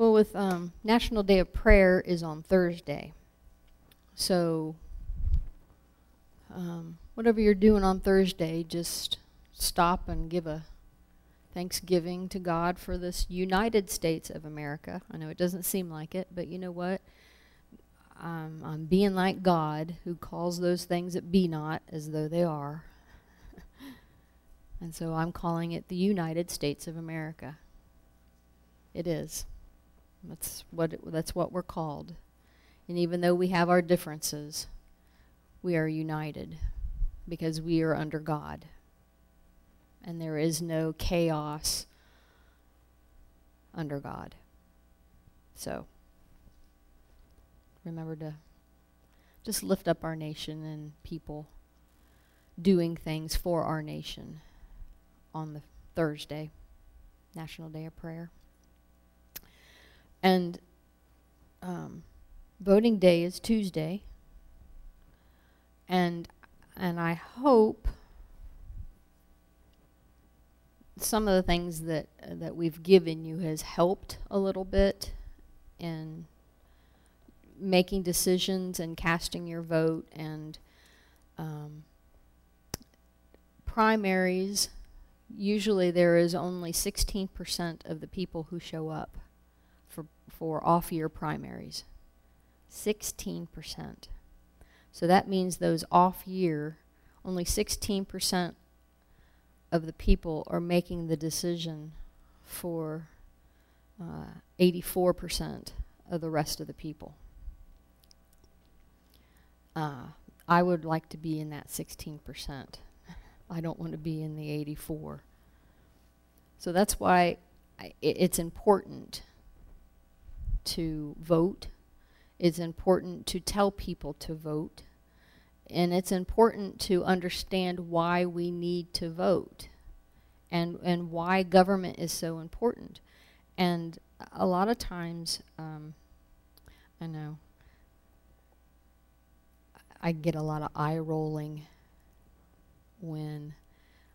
Well, with um, National Day of Prayer is on Thursday. So, um, whatever you're doing on Thursday, just stop and give a thanksgiving to God for this United States of America. I know it doesn't seem like it, but you know what? I'm being like God who calls those things that be not as though they are. and so I'm calling it the United States of America. It is. That's what it, that's what we're called. And even though we have our differences, we are united because we are under God. And there is no chaos under God. So, remember to just lift up our nation and people doing things for our nation on the Thursday, National Day of Prayer. And um, voting day is Tuesday. And and I hope some of the things that uh, that we've given you has helped a little bit in making decisions and casting your vote and um, primaries usually there is only 16% of the people who show up for off-year primaries. 16%. So that means those off-year, only 16% of the people are making the decision for 84% uh, of the rest of the people. Uh, I would like to be in that 16%. I don't want to be in the 84. So that's why I, it's important to vote. It's important to tell people to vote. And it's important to understand why we need to vote and, and why government is so important. And a lot of times, um, I know, I get a lot of eye rolling when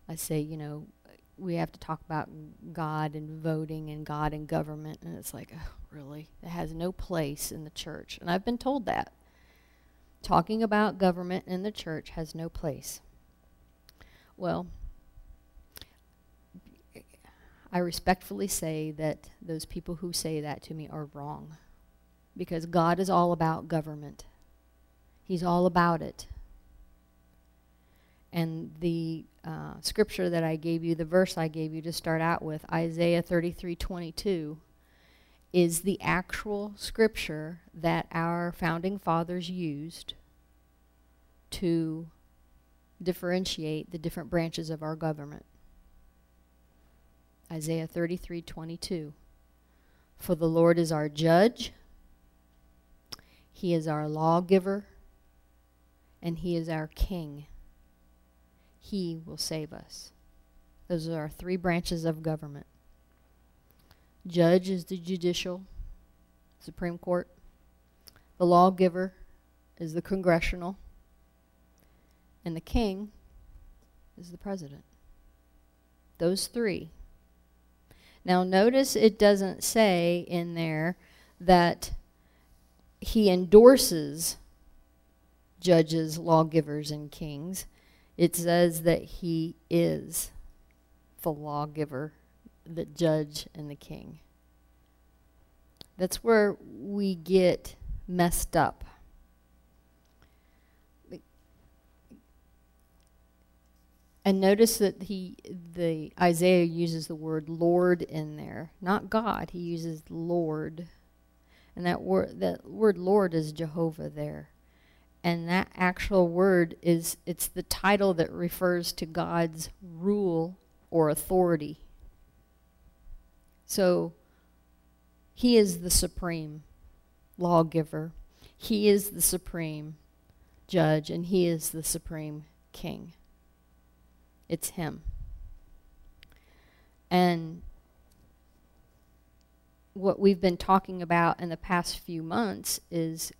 I say, you know, we have to talk about God and voting and God and government. And it's like, oh, really? It has no place in the church. And I've been told that. Talking about government in the church has no place. Well, I respectfully say that those people who say that to me are wrong. Because God is all about government. He's all about it. And the uh, scripture that I gave you, the verse I gave you to start out with, Isaiah 33, 22, is the actual scripture that our founding fathers used to differentiate the different branches of our government. Isaiah 33, 22. For the Lord is our judge, he is our lawgiver, and he is our king. He will save us. Those are our three branches of government. Judge is the judicial, Supreme Court. The lawgiver is the congressional. And the king is the president. Those three. Now notice it doesn't say in there that he endorses judges, lawgivers, and kings it says that he is the lawgiver, the judge, and the king. That's where we get messed up. And notice that he, the Isaiah uses the word Lord in there, not God. He uses Lord, and that word, that word Lord is Jehovah there and that actual word is it's the title that refers to God's rule or authority. So he is the supreme lawgiver. He is the supreme judge and he is the supreme king. It's him. And what we've been talking about in the past few months is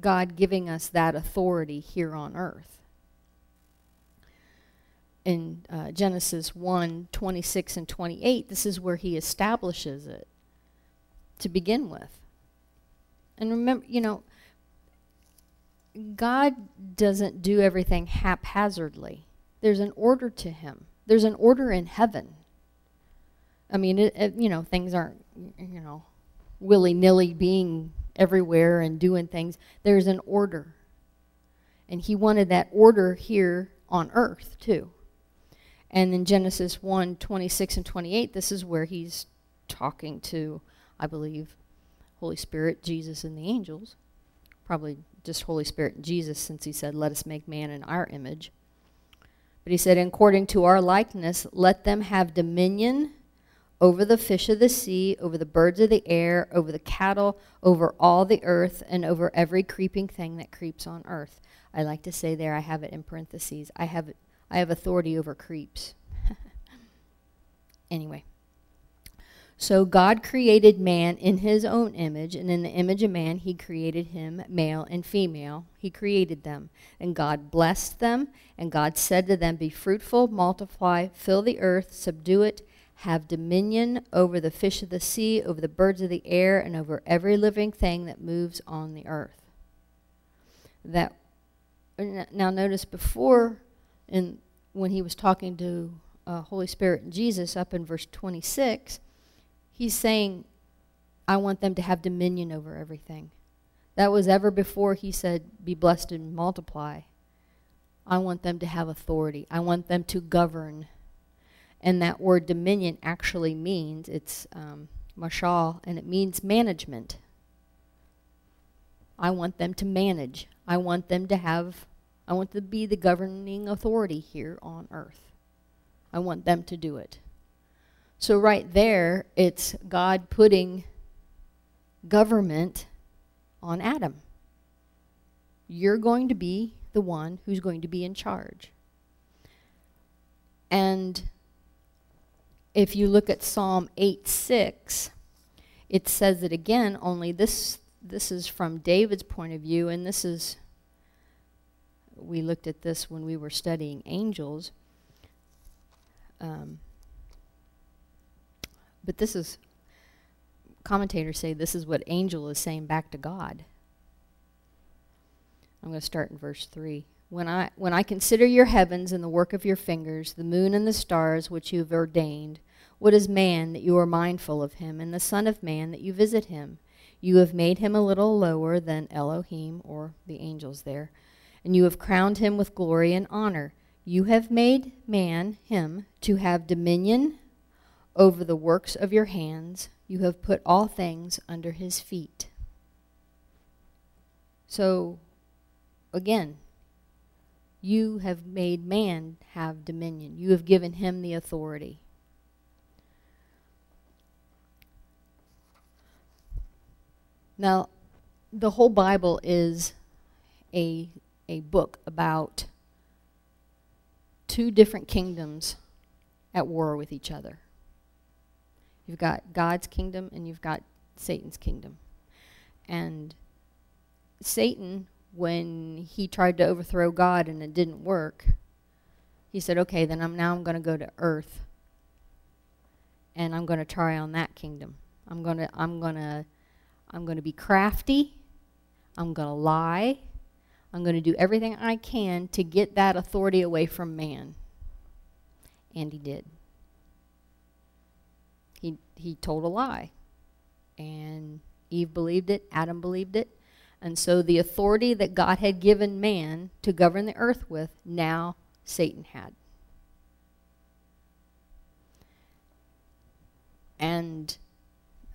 God giving us that authority here on earth. In uh, Genesis 1, 26 and 28, this is where he establishes it. to begin with. And remember, you know, God doesn't do everything haphazardly. There's an order to him. There's an order in heaven. I mean, it, it, you know, things aren't, you know, willy-nilly being everywhere and doing things. There's an order. And he wanted that order here on earth, too. And in Genesis 1, 26 and 28, this is where he's talking to, I believe, Holy Spirit, Jesus, and the angels. Probably just Holy Spirit and Jesus since he said, let us make man in our image. But he said, according to our likeness, let them have dominion over the fish of the sea, over the birds of the air, over the cattle, over all the earth, and over every creeping thing that creeps on earth. I like to say there, I have it in parentheses, I have, I have authority over creeps. anyway. So God created man in his own image, and in the image of man he created him, male and female. He created them. And God blessed them, and God said to them, Be fruitful, multiply, fill the earth, subdue it, have dominion over the fish of the sea, over the birds of the air, and over every living thing that moves on the earth. That Now notice before, in, when he was talking to uh, Holy Spirit and Jesus up in verse 26, He's saying, I want them to have dominion over everything. That was ever before he said, be blessed and multiply. I want them to have authority. I want them to govern. And that word dominion actually means, it's um, mashal, and it means management. I want them to manage. I want them to have, I want to be the governing authority here on earth. I want them to do it. So right there, it's God putting government on Adam. You're going to be the one who's going to be in charge. And if you look at Psalm 8:6, it says it again, only this this is from David's point of view, and this is we looked at this when we were studying angels. Um, but this is, commentators say this is what angel is saying back to God. I'm going to start in verse 3. When I, when I consider your heavens and the work of your fingers, the moon and the stars which you have ordained, what is man that you are mindful of him, and the son of man that you visit him? You have made him a little lower than Elohim, or the angels there, and you have crowned him with glory and honor. You have made man, him, to have dominion over the works of your hands. You have put all things under his feet. So, again, you have made man have dominion. You have given him the authority. Now, the whole Bible is a, a book about two different kingdoms at war with each other. You've got God's kingdom and you've got Satan's kingdom. And Satan, when he tried to overthrow God and it didn't work, he said, okay, then I'm now I'm going to go to earth and I'm going to try on that kingdom. I'm going to I'm going to I'm going to be crafty. I'm going to lie. I'm going to do everything I can to get that authority away from man. And he did he, he told a lie. And Eve believed it, Adam believed it. And so the authority that God had given man to govern the earth with, now Satan had. And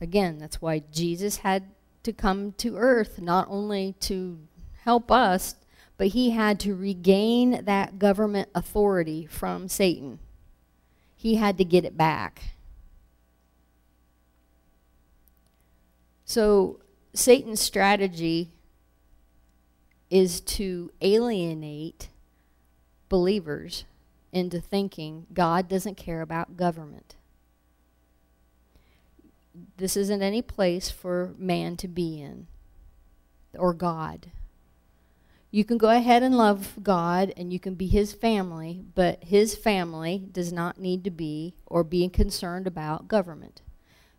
again, that's why Jesus had to come to earth, not only to help us, but he had to regain that government authority from Satan. He had to get it back. So Satan's strategy is to alienate believers into thinking God doesn't care about government. This isn't any place for man to be in, or God. You can go ahead and love God and you can be his family, but his family does not need to be or be concerned about government.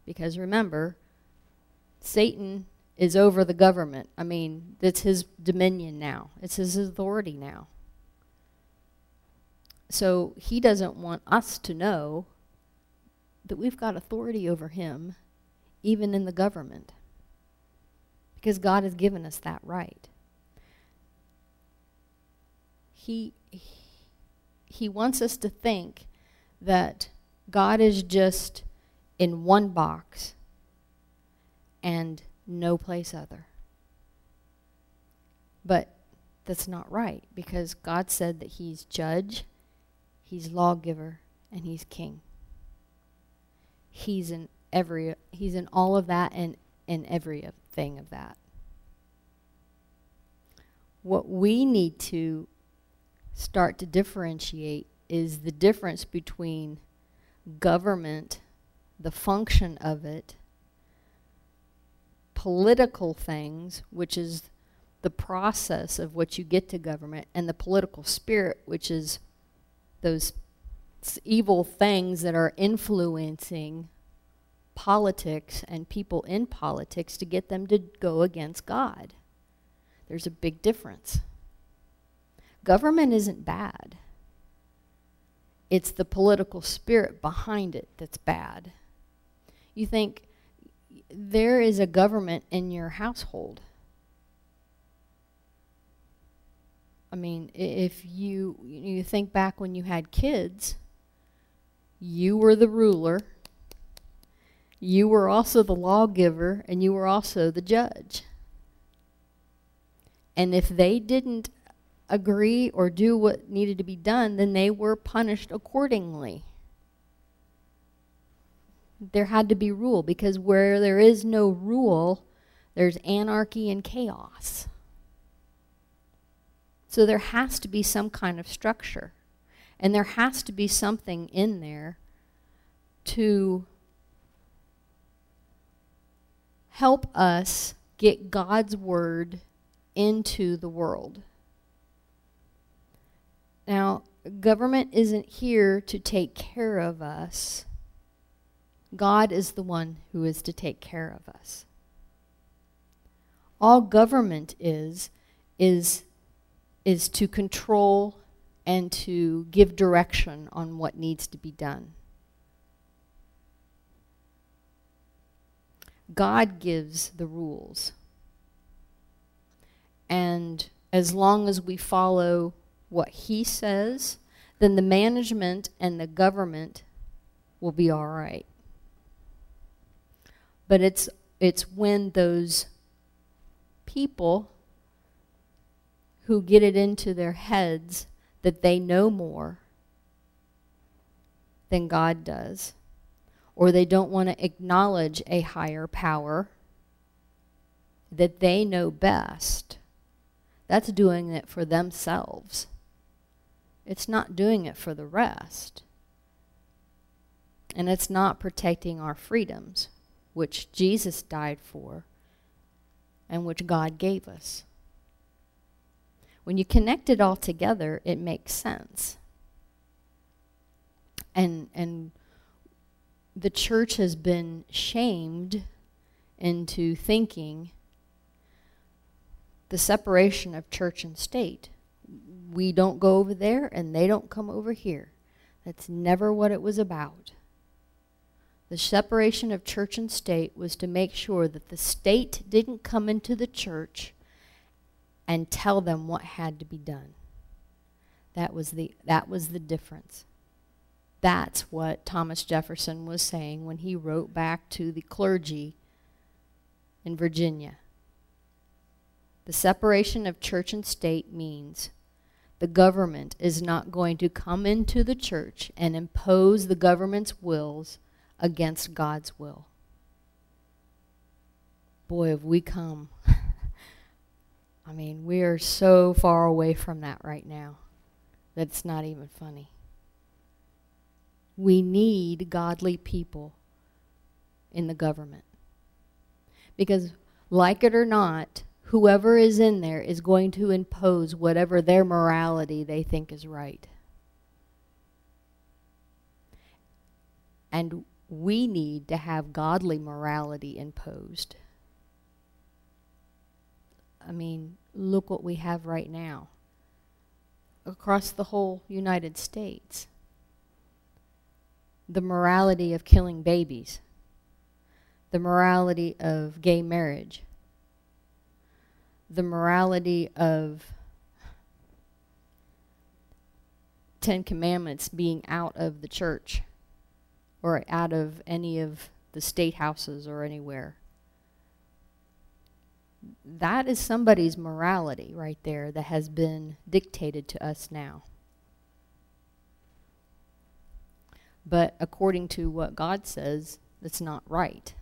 Because remember, Satan is over the government. I mean, it's his dominion now. It's his authority now. So he doesn't want us to know that we've got authority over him, even in the government. Because God has given us that right. He, he wants us to think that God is just in one box and no place other. But that's not right because God said that he's judge, he's lawgiver, and he's king. He's in every he's in all of that and in everything of that. What we need to start to differentiate is the difference between government, the function of it, political things, which is the process of what you get to government, and the political spirit, which is those evil things that are influencing politics and people in politics to get them to go against God. There's a big difference. Government isn't bad. It's the political spirit behind it that's bad. You think there is a government in your household. I mean, if you you think back when you had kids, you were the ruler. You were also the lawgiver and you were also the judge. And if they didn't agree or do what needed to be done, then they were punished accordingly. There had to be rule because where there is no rule, there's anarchy and chaos. So there has to be some kind of structure. And there has to be something in there to help us get God's word into the world. Now, government isn't here to take care of us. God is the one who is to take care of us. All government is, is, is to control and to give direction on what needs to be done. God gives the rules. And as long as we follow what he says, then the management and the government will be all right. But it's it's when those people who get it into their heads that they know more than God does or they don't want to acknowledge a higher power that they know best. That's doing it for themselves. It's not doing it for the rest. And it's not protecting our freedoms, which Jesus died for and which God gave us. When you connect it all together, it makes sense. And, and the church has been shamed into thinking the separation of church and state we don't go over there and they don't come over here. That's never what it was about. The separation of church and state was to make sure that the state didn't come into the church and tell them what had to be done. That was the that was the difference. That's what Thomas Jefferson was saying when he wrote back to the clergy in Virginia. The separation of church and state means the government is not going to come into the church and impose the government's wills against God's will. Boy, have we come. I mean, we are so far away from that right now that it's not even funny. We need godly people in the government. Because, like it or not, whoever is in there is going to impose whatever their morality they think is right. And we need to have godly morality imposed. I mean, look what we have right now across the whole United States. The morality of killing babies. The morality of gay marriage. The morality of Ten Commandments being out of the church or out of any of the state houses or anywhere. That is somebody's morality right there that has been dictated to us now. But according to what God says, that's not right.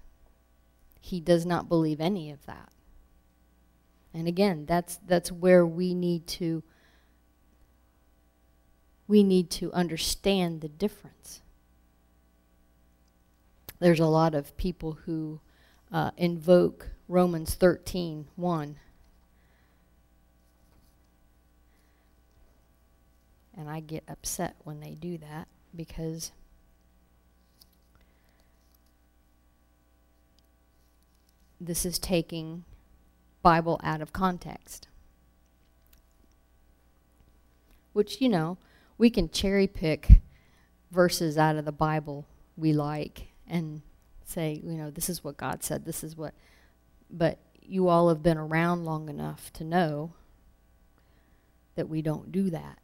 He does not believe any of that. And again, that's that's where we need to we need to understand the difference. There's a lot of people who uh, invoke Romans 13, 1. And I get upset when they do that because this is taking Bible out of context. Which, you know, we can cherry pick verses out of the Bible we like and say, you know, this is what God said, this is what, but you all have been around long enough to know that we don't do that.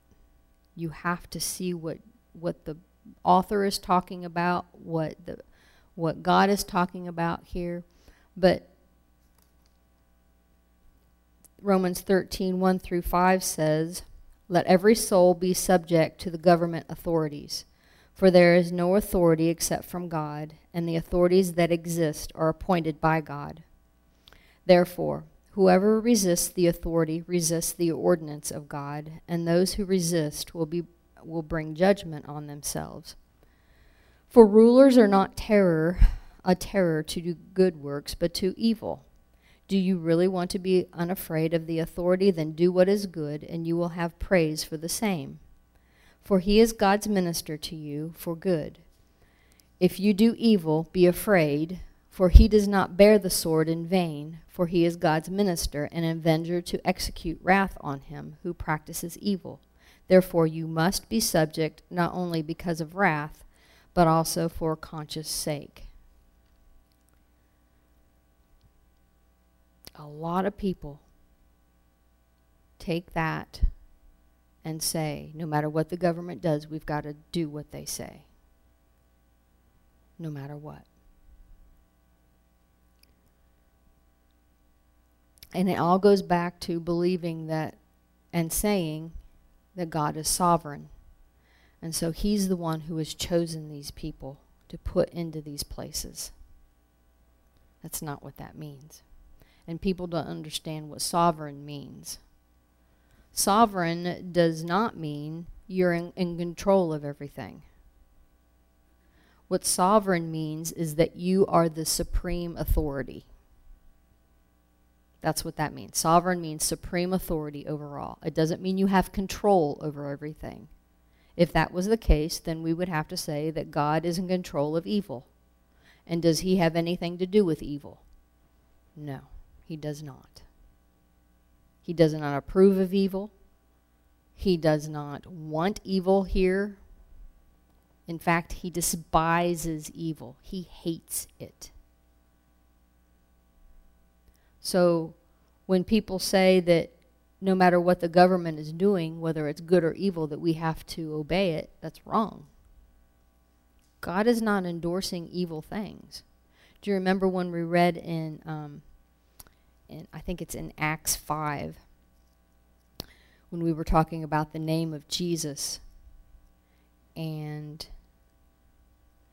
You have to see what what the author is talking about, what the what God is talking about here. But Romans 13, 1 through 5 says, let every soul be subject to the government authorities. For there is no authority except from God, and the authorities that exist are appointed by God. Therefore, whoever resists the authority resists the ordinance of God, and those who resist will, be, will bring judgment on themselves. For rulers are not terror, a terror to do good works, but to evil. Do you really want to be unafraid of the authority? Then do what is good, and you will have praise for the same. For he is God's minister to you for good. If you do evil, be afraid, for he does not bear the sword in vain, for he is God's minister, an avenger to execute wrath on him who practices evil. Therefore you must be subject not only because of wrath, but also for conscience sake. a lot of people take that and say, no matter what the government does, we've got to do what they say. No matter what. And it all goes back to believing that and saying that God is sovereign. And so he's the one who has chosen these people to put into these places. That's not what that means and people don't understand what sovereign means. Sovereign does not mean you're in, in control of everything. What sovereign means is that you are the supreme authority. That's what that means. Sovereign means supreme authority over all. It doesn't mean you have control over everything. If that was the case, then we would have to say that God is in control of evil. And does he have anything to do with evil? No. He does not. He does not approve of evil. He does not want evil here. In fact, he despises evil. He hates it. So when people say that no matter what the government is doing, whether it's good or evil, that we have to obey it, that's wrong. God is not endorsing evil things. Do you remember when we read in um, in, I think it's in Acts 5, when we were talking about the name of Jesus. And,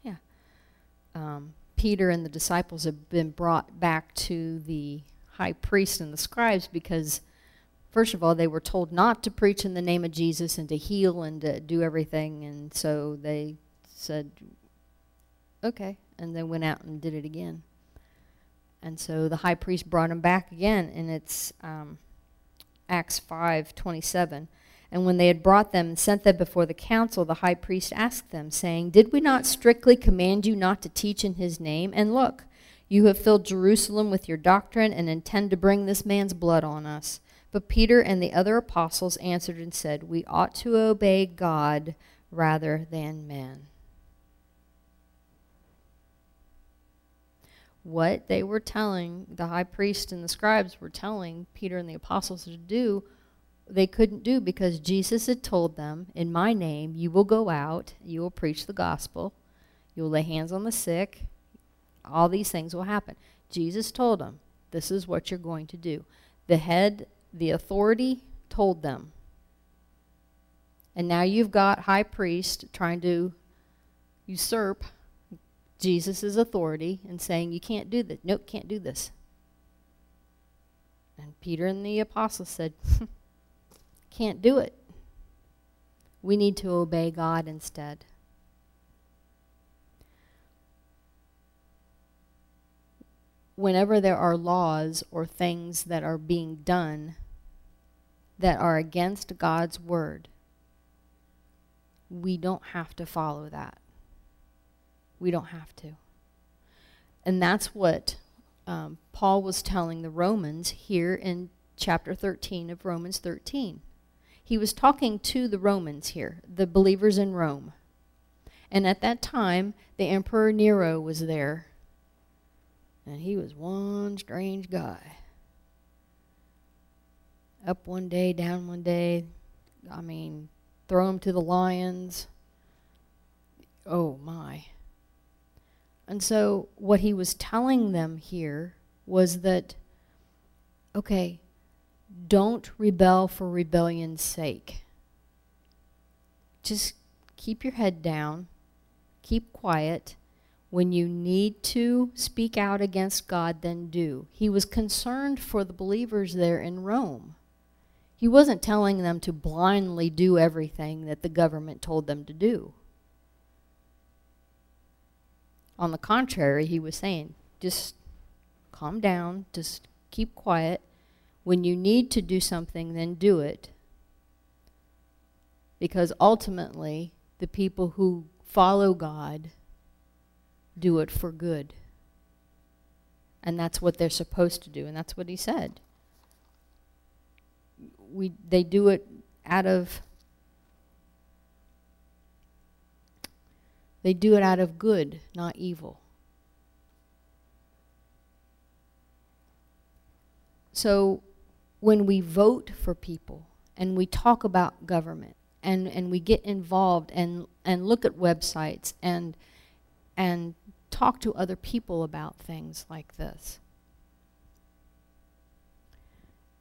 yeah, um, Peter and the disciples have been brought back to the high priest and the scribes because, first of all, they were told not to preach in the name of Jesus and to heal and to do everything. And so they said, okay, and they went out and did it again. And so the high priest brought him back again, and it's um, Acts 5, 27. And when they had brought them and sent them before the council, the high priest asked them, saying, Did we not strictly command you not to teach in his name? And look, You have filled Jerusalem with your doctrine and intend to bring this man's blood on us. But Peter and the other apostles answered and said, We ought to obey God rather than men. What they were telling, the high priest and the scribes were telling Peter and the apostles to do, they couldn't do because Jesus had told them, In my name, you will go out, you will preach the gospel, you will lay hands on the sick, all these things will happen. Jesus told them, this is what you're going to do. The head, the authority told them. And now you've got high priest trying to usurp Jesus' authority and saying, you can't do this. Nope, can't do this. And Peter and the apostles said, can't do it. We need to obey God instead. whenever there are laws or things that are being done that are against God's word, we don't have to follow that. We don't have to. And that's what um, Paul was telling the Romans here in chapter 13 of Romans 13. He was talking to the Romans here, the believers in Rome. And at that time, the Emperor Nero was there and he was one strange guy. Up one day, down one day. I mean, throw him to the lions. Oh, my. And so what he was telling them here was that, okay, don't rebel for rebellion's sake. Just keep your head down, keep quiet, when you need to speak out against God, then do. He was concerned for the believers there in Rome. He wasn't telling them to blindly do everything that the government told them to do. On the contrary, he was saying, just calm down, just keep quiet. When you need to do something, then do it. Because ultimately, the people who follow God do it for good. And that's what they're supposed to do, and that's what he said. We, they do it out of, they do it out of good, not evil. So when we vote for people and we talk about government and, and we get involved and, and look at websites and, and talk to other people about things like this.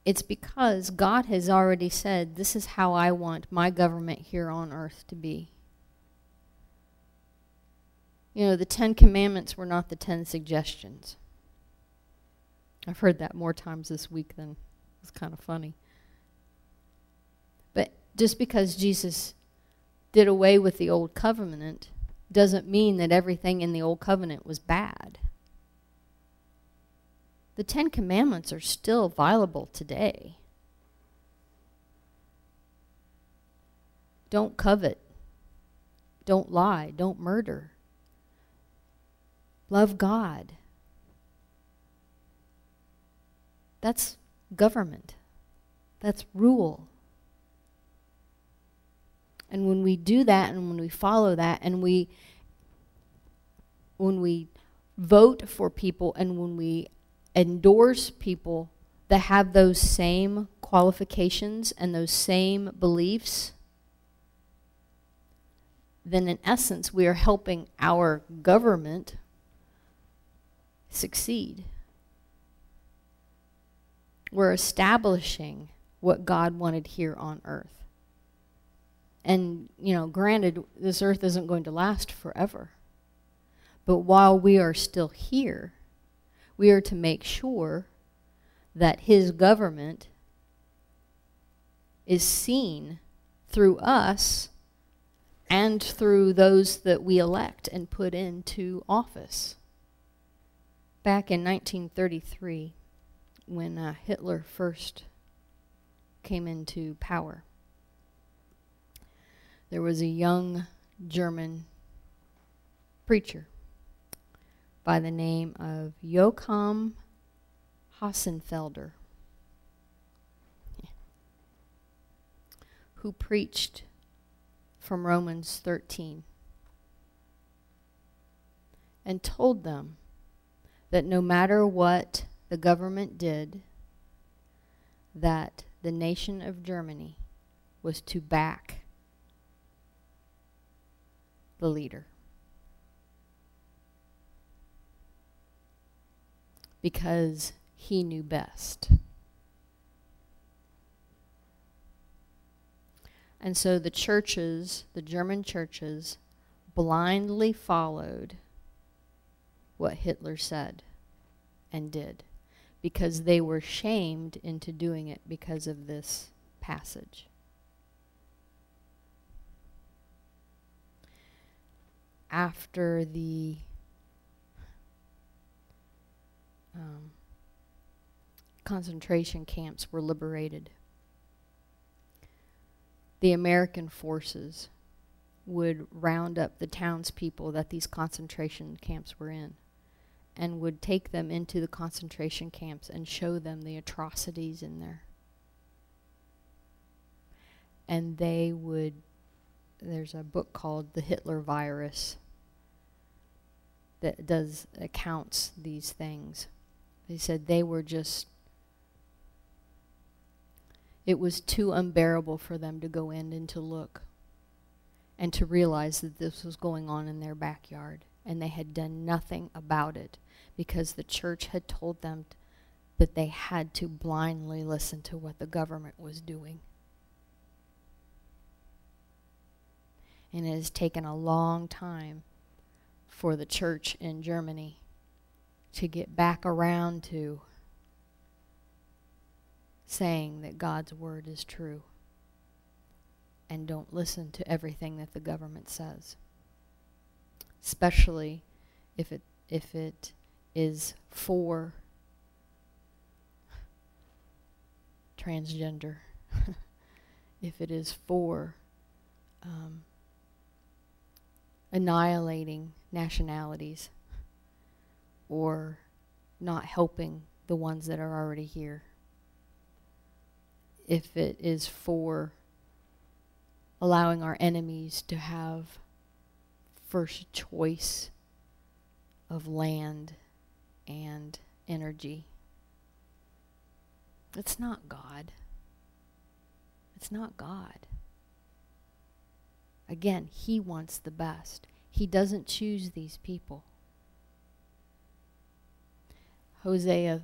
It's because God has already said, this is how I want my government here on earth to be. You know, the Ten Commandments were not the Ten Suggestions. I've heard that more times this week than it's kind of funny. But just because Jesus did away with the old covenant doesn't mean that everything in the Old Covenant was bad. The Ten Commandments are still viable today. Don't covet. Don't lie. Don't murder. Love God. That's government. That's rule. And when we do that and when we follow that and we when we vote for people and when we endorse people that have those same qualifications and those same beliefs, then in essence we are helping our government succeed. We're establishing what God wanted here on earth. And, you know, granted, this earth isn't going to last forever. But while we are still here, we are to make sure that his government is seen through us and through those that we elect and put into office. Back in 1933, when uh, Hitler first came into power, there was a young German preacher by the name of Joachim Hossenfelder who preached from Romans 13 and told them that no matter what the government did, that the nation of Germany was to back the leader. Because he knew best. And so the churches, the German churches, blindly followed what Hitler said and did because they were shamed into doing it because of this passage. After the um, concentration camps were liberated, the American forces would round up the townspeople that these concentration camps were in and would take them into the concentration camps and show them the atrocities in there. And they would, there's a book called The Hitler Virus that does, accounts these things. They said they were just, it was too unbearable for them to go in and to look and to realize that this was going on in their backyard and they had done nothing about it because the church had told them that they had to blindly listen to what the government was doing. And it has taken a long time for the church in Germany to get back around to saying that God's word is true and don't listen to everything that the government says especially if it if it is for transgender, if it is for um, annihilating nationalities or not helping the ones that are already here, if it is for allowing our enemies to have first choice of land and energy. It's not God. It's not God. Again, he wants the best. He doesn't choose these people. Hosea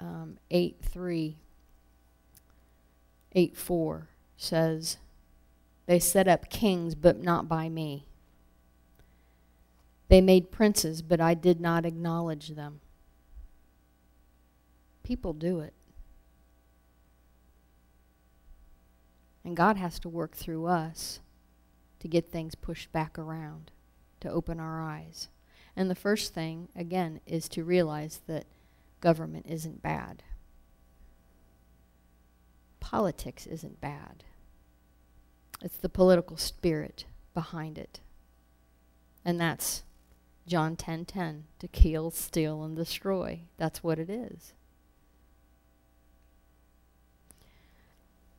um, 8 3, 8 4 says, They set up kings, but not by me. They made princes, but I did not acknowledge them. People do it. And God has to work through us to get things pushed back around, to open our eyes. And the first thing, again, is to realize that government isn't bad. Politics isn't bad. It's the political spirit behind it. And that's John 10:10 10, 10, to kill, steal and destroy. That's what it is.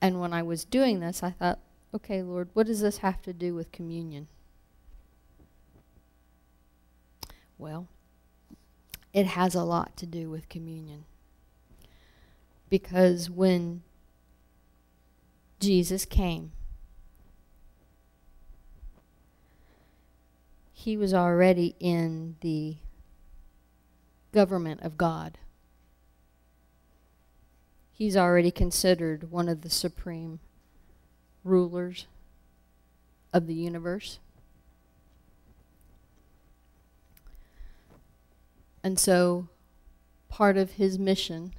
And when I was doing this, I thought, okay, Lord, what does this have to do with communion? Well, it has a lot to do with communion. Because when Jesus came, he was already in the government of God. He's already considered one of the supreme rulers of the universe. And so part of his mission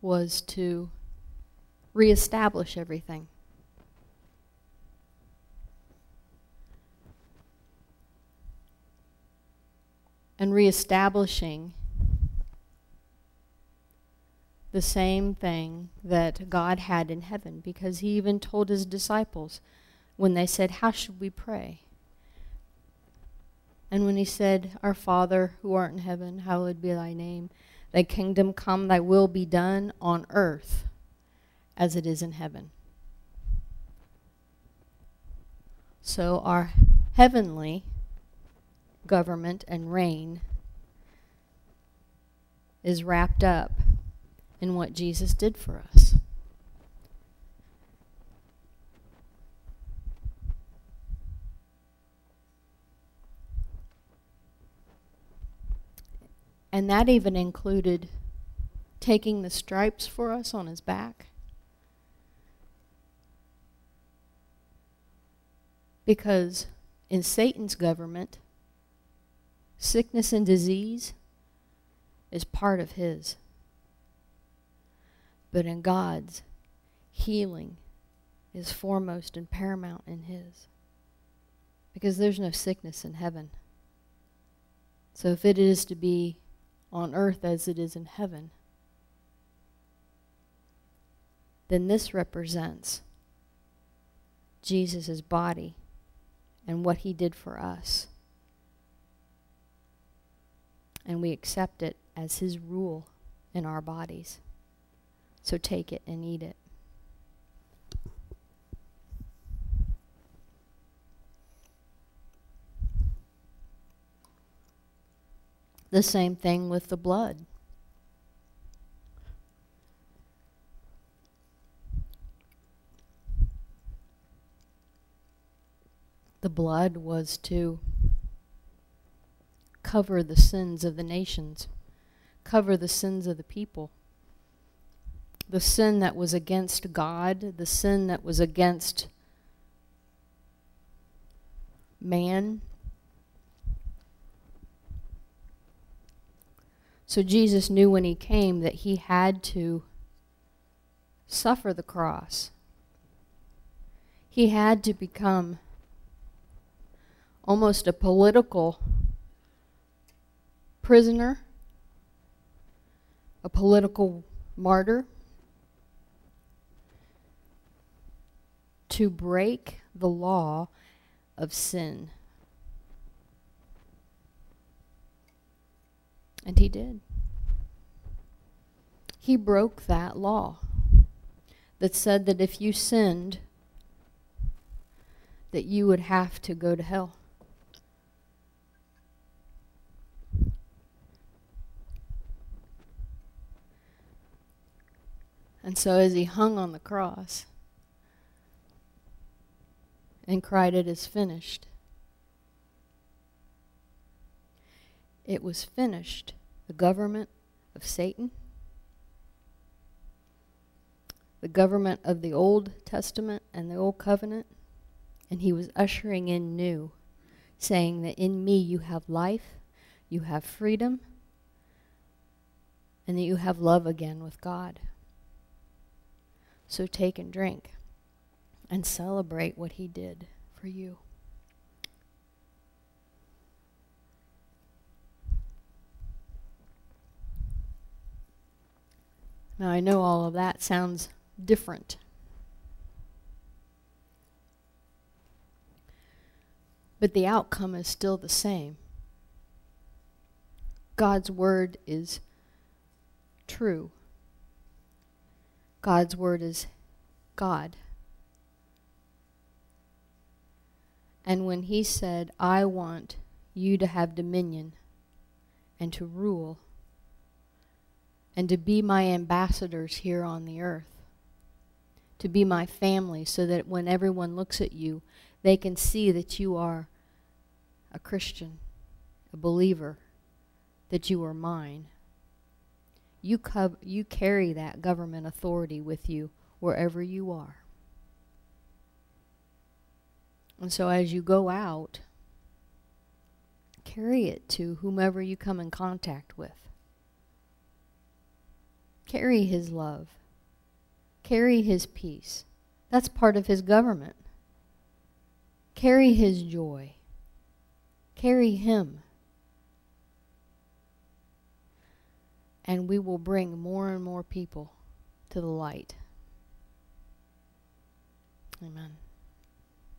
was to reestablish everything. And reestablishing the same thing that God had in heaven because he even told his disciples when they said, how should we pray? And when he said, Our Father who art in heaven, hallowed be thy name. Thy kingdom come, thy will be done on earth as it is in heaven. So our heavenly government and reign is wrapped up in what Jesus did for us. And that even included taking the stripes for us on his back. Because in Satan's government, sickness and disease is part of his. But in God's, healing is foremost and paramount in his. Because there's no sickness in heaven. So if it is to be on earth as it is in heaven, then this represents Jesus' body and what he did for us. And we accept it as his rule in our bodies. So take it and eat it. The same thing with the blood. The blood was to cover the sins of the nations, cover the sins of the people. The sin that was against God, the sin that was against man, So Jesus knew when he came that he had to suffer the cross. He had to become almost a political prisoner, a political martyr, to break the law of sin. And he did. He broke that law that said that if you sinned, that you would have to go to hell. And so as he hung on the cross and cried, It is finished, it was finished. The government of Satan, the government of the Old Testament and the Old Covenant, and he was ushering in new, saying that in me you have life, you have freedom, and that you have love again with God. So take and drink and celebrate what he did for you. Now I know all of that sounds different. But the outcome is still the same. God's word is true. God's word is God. And when he said, I want you to have dominion and to rule and to be my ambassadors here on the earth, to be my family so that when everyone looks at you, they can see that you are a Christian, a believer, that you are mine. You, you carry that government authority with you wherever you are. And so as you go out, carry it to whomever you come in contact with. Carry his love Carry his peace. That's part of his government. Carry his joy. Carry him. And we will bring more and more people to the light. Amen.